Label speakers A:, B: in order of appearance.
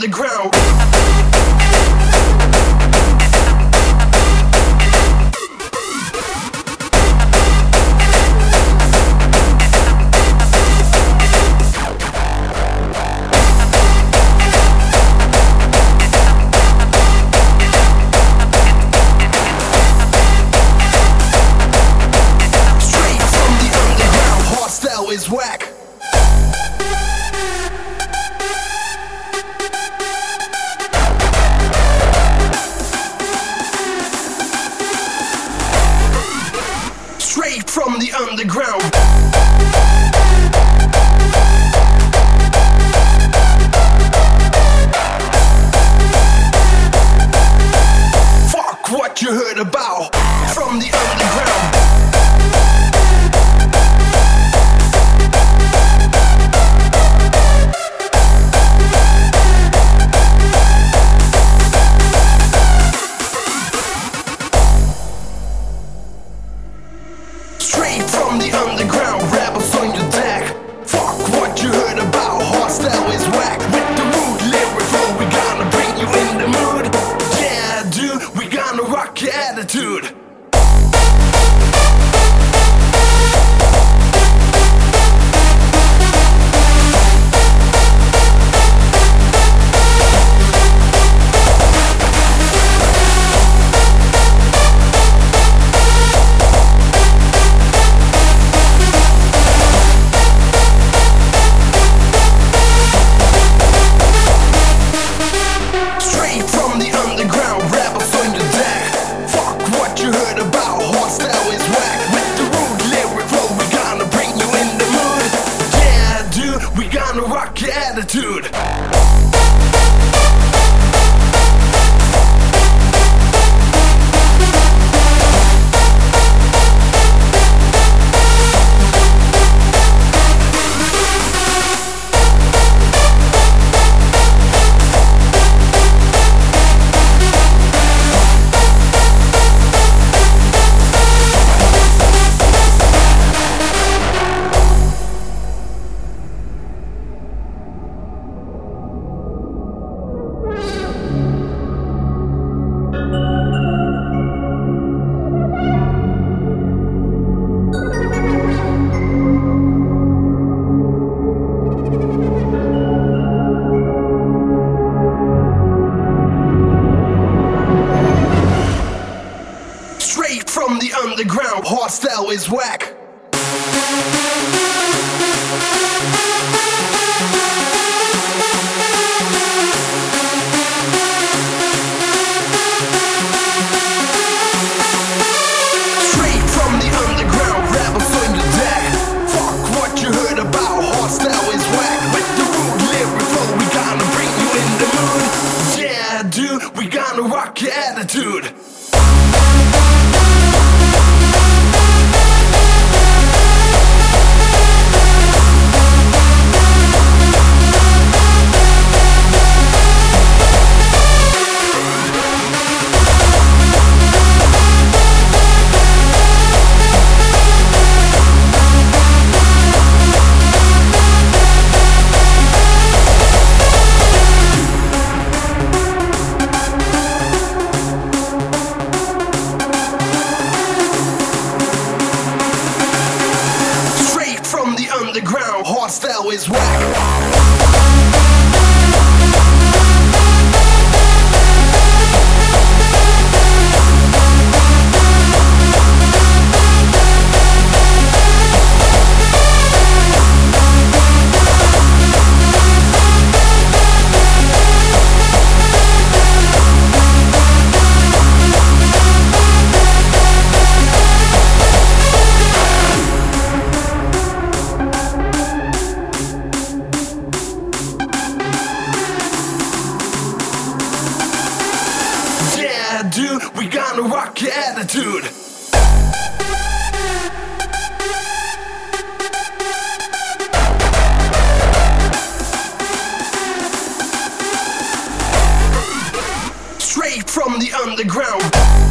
A: the ground. From the underground, rebels on your deck. Fuck what you heard about, hardstyle is whack. With the rude lyrical, we gonna bring you in the mood. Yeah, dude, we gonna rock your attitude. From the underground, hardstyle is whack. Straight Dude, we gonna rock your attitude. Straight from the underground.